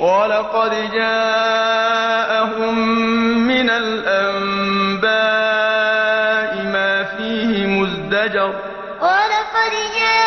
وَلَقَدْ جَاءَهُم مِّنَ الْأَنبَاءِ مَا فِيهِ مُزْدَجَرٌ. وَلَقَدْ جَاءَهُم